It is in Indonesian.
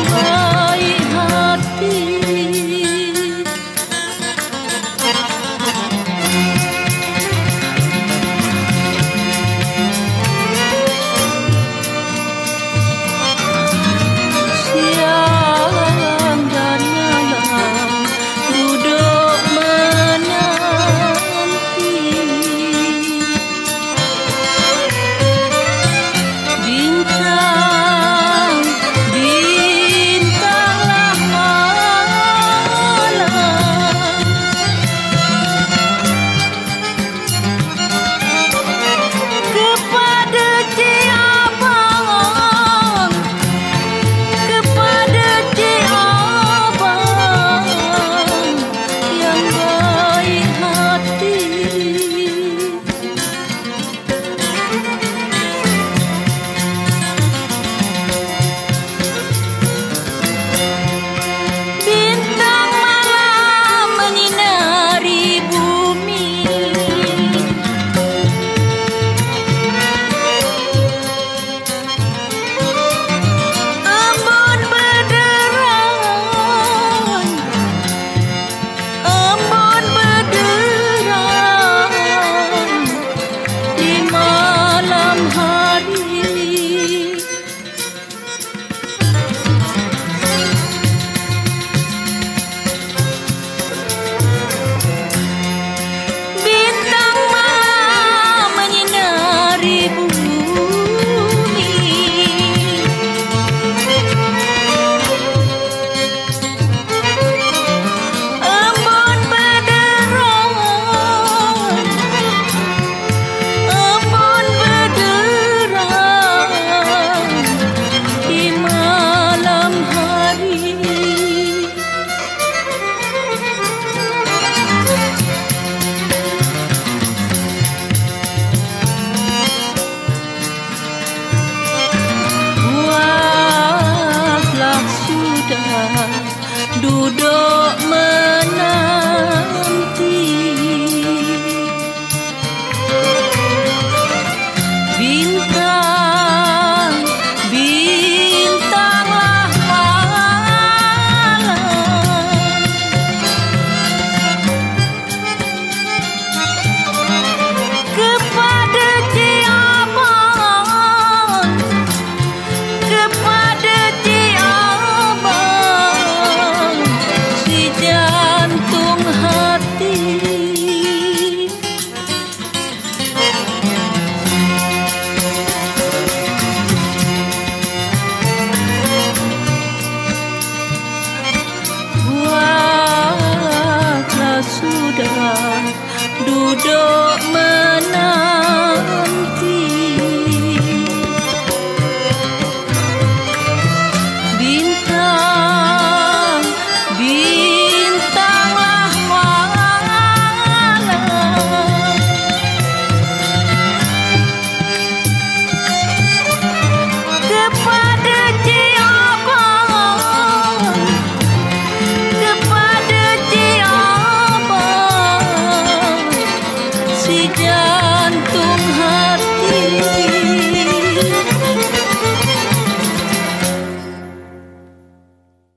Oh. duduk menanti tinggal duduk menang